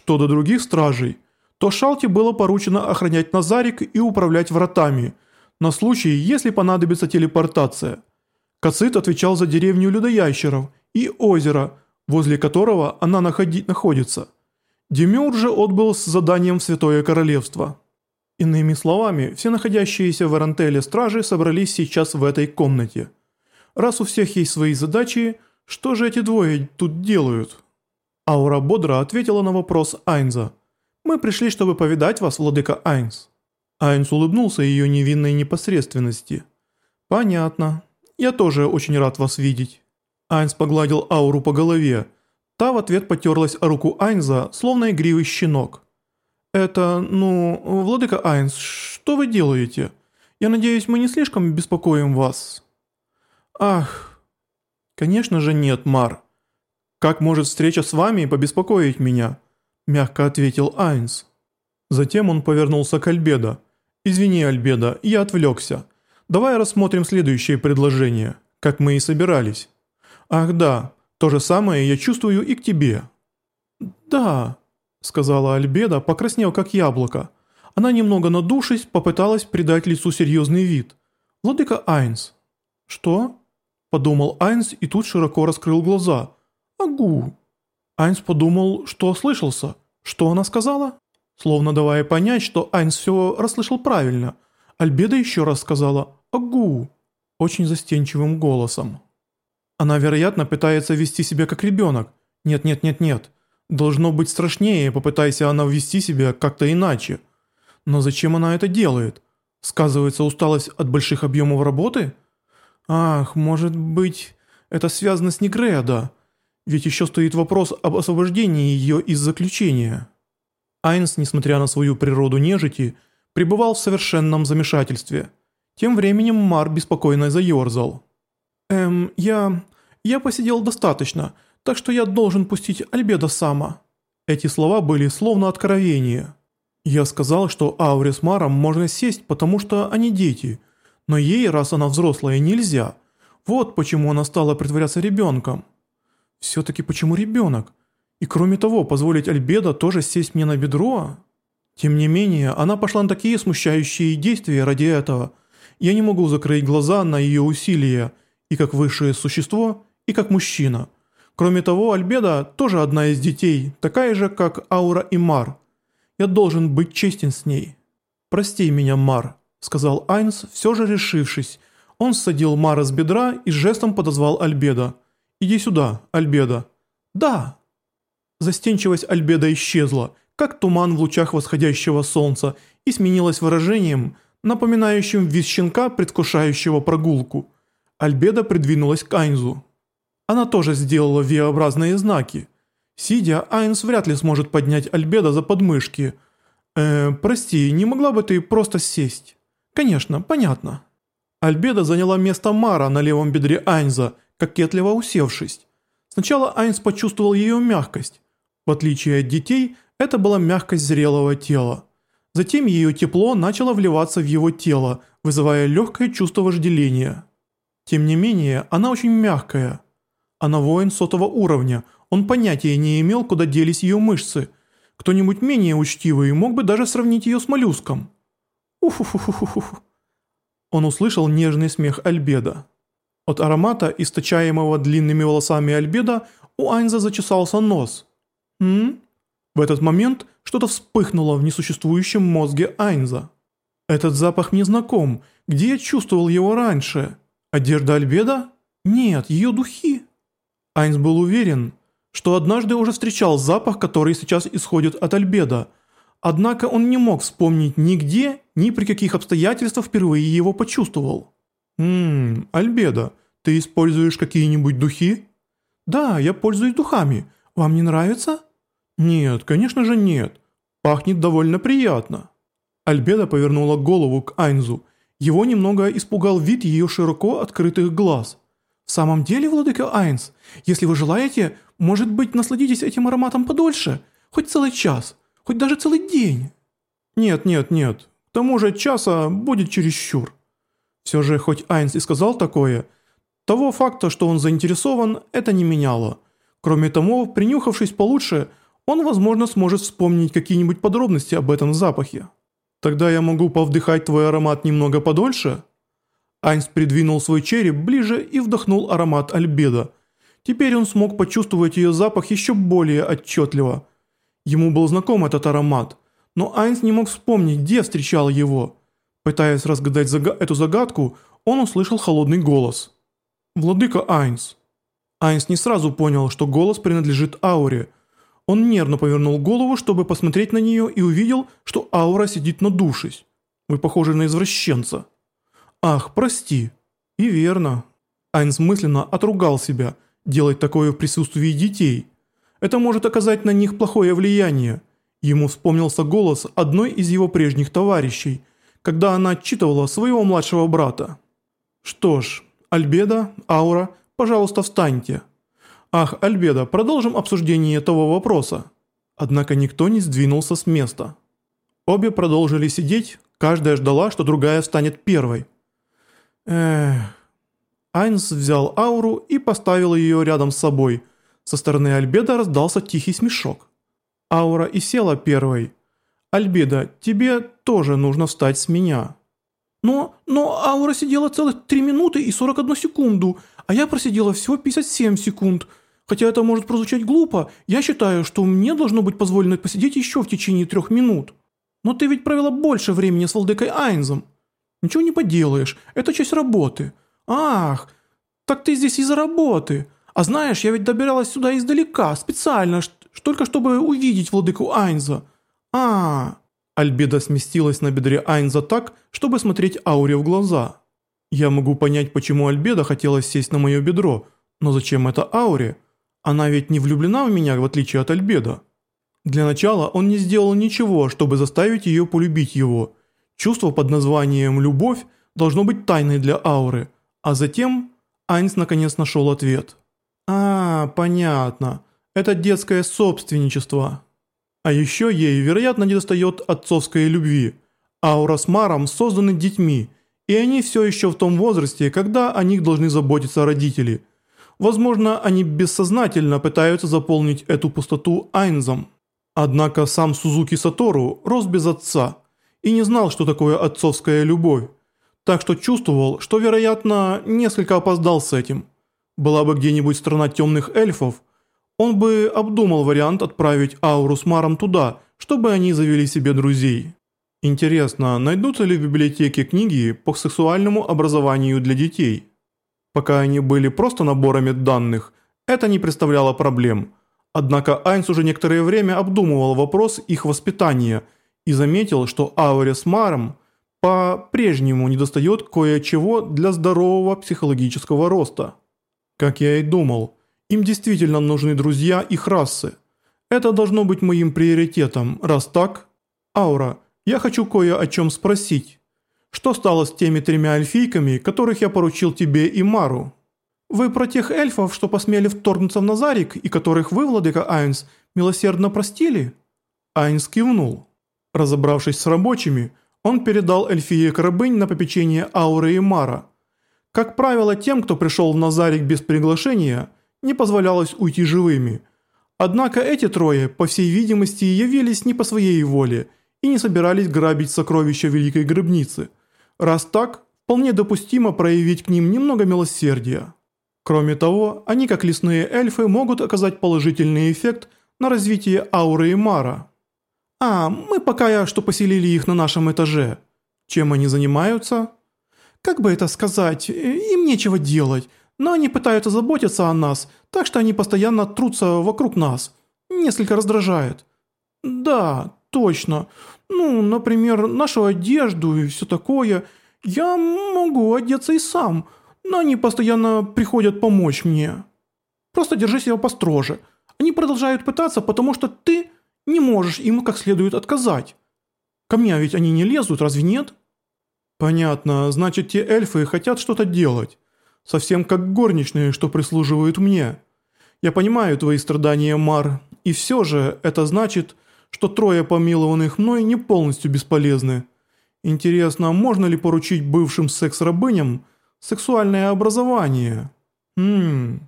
Что до других стражей, то Шалте было поручено охранять Назарик и управлять вратами, на случай, если понадобится телепортация. Кацит отвечал за деревню людоящеров и озеро, возле которого она находи находится. Демюр же отбыл с заданием в Святое Королевство. Иными словами, все находящиеся в Эрантеле стражи собрались сейчас в этой комнате. Раз у всех есть свои задачи, что же эти двое тут делают? Аура бодро ответила на вопрос Айнза. «Мы пришли, чтобы повидать вас, владыка Айнс». Айнс улыбнулся ее невинной непосредственности. «Понятно. Я тоже очень рад вас видеть». Айнс погладил ауру по голове. Та в ответ потерлась о руку Айнза, словно игривый щенок. «Это, ну, владыка Айнс, что вы делаете? Я надеюсь, мы не слишком беспокоим вас?» «Ах, конечно же нет, Мар. Как может встреча с вами побеспокоить меня?» Мягко ответил Айнс. Затем он повернулся к Альбедо. «Извини, Альбедо, я отвлекся. Давай рассмотрим следующее предложение, как мы и собирались». «Ах да, то же самое я чувствую и к тебе». «Да», — сказала Альбеда, покраснев как яблоко. Она немного надувшись, попыталась придать лицу серьезный вид. «Владыка Айнс». «Что?» – подумал Айнс и тут широко раскрыл глаза. «Агу». Айнс подумал, что ослышался. Что она сказала? Словно давая понять, что Айнс все расслышал правильно. Альбеда еще раз сказала «Агу» очень застенчивым голосом. Она, вероятно, пытается вести себя как ребенок. Нет-нет-нет-нет. Должно быть страшнее, попытайся она вести себя как-то иначе. Но зачем она это делает? Сказывается усталость от больших объемов работы? Ах, может быть, это связано с Негреда. Ведь еще стоит вопрос об освобождении ее из заключения. Айнс, несмотря на свою природу нежити, пребывал в совершенном замешательстве. Тем временем Мар беспокойно заерзал. «Эм, я... я посидел достаточно, так что я должен пустить Альбеда сама». Эти слова были словно откровение. Я сказал, что Ауре с Маром можно сесть, потому что они дети, но ей, раз она взрослая, нельзя. Вот почему она стала притворяться ребенком. Все-таки почему ребенок? И кроме того, позволить Альбедо тоже сесть мне на бедро? Тем не менее, она пошла на такие смущающие действия ради этого. Я не могу закрыть глаза на ее усилия, и как высшее существо, и как мужчина. Кроме того, Альбеда тоже одна из детей, такая же, как Аура и Мар. Я должен быть честен с ней. «Прости меня, Мар», — сказал Айнс, все же решившись. Он ссадил Мара с бедра и жестом подозвал Альбеда. «Иди сюда, Альбеда». «Да». Застенчивость Альбеда исчезла, как туман в лучах восходящего солнца, и сменилась выражением, напоминающим виз щенка, предвкушающего прогулку. Альбеда придвинулась к Айнзу. Она тоже сделала V-образные знаки. Сидя, Айнс вряд ли сможет поднять Альбеда за подмышки. «Э, прости, не могла бы ты просто сесть?» «Конечно, понятно». Альбеда заняла место Мара на левом бедре Айнза, кокетливо усевшись. Сначала Айнс почувствовал ее мягкость. В отличие от детей, это была мягкость зрелого тела. Затем ее тепло начало вливаться в его тело, вызывая легкое чувство вожделения. Тем не менее, она очень мягкая. Она воин сотого уровня, он понятия не имел, куда делись ее мышцы. Кто-нибудь менее учтивый мог бы даже сравнить ее с моллюском. Уфуфуфуфуфу. Он услышал нежный смех Альбеда. От аромата, источаемого длинными волосами Альбеда, у Айнза зачесался нос. «М?», В этот момент что-то вспыхнуло в несуществующем мозге Айнза. «Этот запах мне знаком. Где я чувствовал его раньше? Одежда Альбеда? Нет, ее духи». Айнс был уверен, что однажды уже встречал запах, который сейчас исходит от Альбеда, однако он не мог вспомнить нигде, ни при каких обстоятельствах впервые его почувствовал. «Ммм, Альбеда, ты используешь какие-нибудь духи?» «Да, я пользуюсь духами. Вам не нравится?» «Нет, конечно же нет. Пахнет довольно приятно». Альбеда повернула голову к Айнзу. Его немного испугал вид ее широко открытых глаз. «В самом деле, владыка Айнс, если вы желаете, может быть, насладитесь этим ароматом подольше? Хоть целый час, хоть даже целый день?» «Нет, нет, нет. К тому же часа будет чересчур». Все же, хоть Айнс и сказал такое, того факта, что он заинтересован, это не меняло. Кроме того, принюхавшись получше, он, возможно, сможет вспомнить какие-нибудь подробности об этом запахе. Тогда я могу повдыхать твой аромат немного подольше?» Айнс придвинул свой череп ближе и вдохнул аромат альбеда. Теперь он смог почувствовать ее запах еще более отчетливо. Ему был знаком этот аромат, но Айнс не мог вспомнить, где встречал его. Пытаясь разгадать зага эту загадку, он услышал холодный голос. «Владыка Айнс». Айнс не сразу понял, что голос принадлежит Ауре. Он нервно повернул голову, чтобы посмотреть на нее, и увидел, что Аура сидит надувшись. «Вы похожи на извращенца». «Ах, прости». «И верно». Айнс мысленно отругал себя, делать такое в присутствии детей. Это может оказать на них плохое влияние. Ему вспомнился голос одной из его прежних товарищей, когда она отчитывала своего младшего брата. «Что ж, Альбеда, Аура, пожалуйста, встаньте». «Ах, Альбеда, продолжим обсуждение этого вопроса». Однако никто не сдвинулся с места. Обе продолжили сидеть, каждая ждала, что другая станет первой. Эх. Айнс взял ауру и поставил ее рядом с собой. Со стороны Альбеда раздался тихий смешок. Аура и села первой. «Альбеда, тебе тоже нужно встать с меня». «Но, но Аура сидела целых 3 минуты и 41 секунду, а я просидела всего 57 секунд. Хотя это может прозвучать глупо, я считаю, что мне должно быть позволено посидеть еще в течение трех минут. Но ты ведь провела больше времени с Валдекой Айнзом». «Ничего не поделаешь, это часть работы». «Ах, так ты здесь из-за работы. А знаешь, я ведь добиралась сюда издалека, специально, только чтобы увидеть владыку Айнза. А Альбеда сместилась на бедре Айнза так, чтобы смотреть Ауре в глаза. Я могу понять, почему Альбеда хотела сесть на мое бедро, но зачем это Ауре? Она ведь не влюблена в меня, в отличие от Альбеда. Для начала он не сделал ничего, чтобы заставить ее полюбить его – Чувство под названием «любовь» должно быть тайной для ауры, а затем Айнс наконец нашел ответ. «А, понятно. Это детское собственничество». А еще ей, вероятно, недостает отцовской любви. Аура с Маром созданы детьми, и они все еще в том возрасте, когда о них должны заботиться родители. Возможно, они бессознательно пытаются заполнить эту пустоту Айнзом. Однако сам Сузуки Сатору рос без отца – и не знал, что такое отцовская любовь, так что чувствовал, что, вероятно, несколько опоздал с этим. Была бы где-нибудь страна темных эльфов, он бы обдумал вариант отправить Ауру с Маром туда, чтобы они завели себе друзей. Интересно, найдутся ли в библиотеке книги по сексуальному образованию для детей? Пока они были просто наборами данных, это не представляло проблем. Однако Айнс уже некоторое время обдумывал вопрос их воспитания – и заметил, что ауре с Маром по-прежнему недостает кое-чего для здорового психологического роста. Как я и думал, им действительно нужны друзья их расы. Это должно быть моим приоритетом, раз так. Аура, я хочу кое о чем спросить. Что стало с теми тремя эльфийками, которых я поручил тебе и Мару? Вы про тех эльфов, что посмели вторгнуться в Назарик и которых вы, владыка Айнс, милосердно простили? Айнс кивнул. Разобравшись с рабочими, он передал эльфие Карабынь на попечение Ауры и Мара. Как правило, тем, кто пришел в Назарик без приглашения, не позволялось уйти живыми. Однако эти трое, по всей видимости, явились не по своей воле и не собирались грабить сокровища Великой Гробницы. Раз так, вполне допустимо проявить к ним немного милосердия. Кроме того, они, как лесные эльфы, могут оказать положительный эффект на развитие ауры и Мара. «А, мы пока что поселили их на нашем этаже. Чем они занимаются?» «Как бы это сказать, им нечего делать, но они пытаются заботиться о нас, так что они постоянно трутся вокруг нас. Несколько раздражает». «Да, точно. Ну, например, нашу одежду и все такое. Я могу одеться и сам, но они постоянно приходят помочь мне. Просто держи себя построже. Они продолжают пытаться, потому что ты...» не можешь им как следует отказать. Ко мне ведь они не лезут, разве нет? Понятно, значит те эльфы хотят что-то делать. Совсем как горничные, что прислуживают мне. Я понимаю твои страдания, Мар, и все же это значит, что трое помилованных мной не полностью бесполезны. Интересно, можно ли поручить бывшим секс-рабыням сексуальное образование? Хм...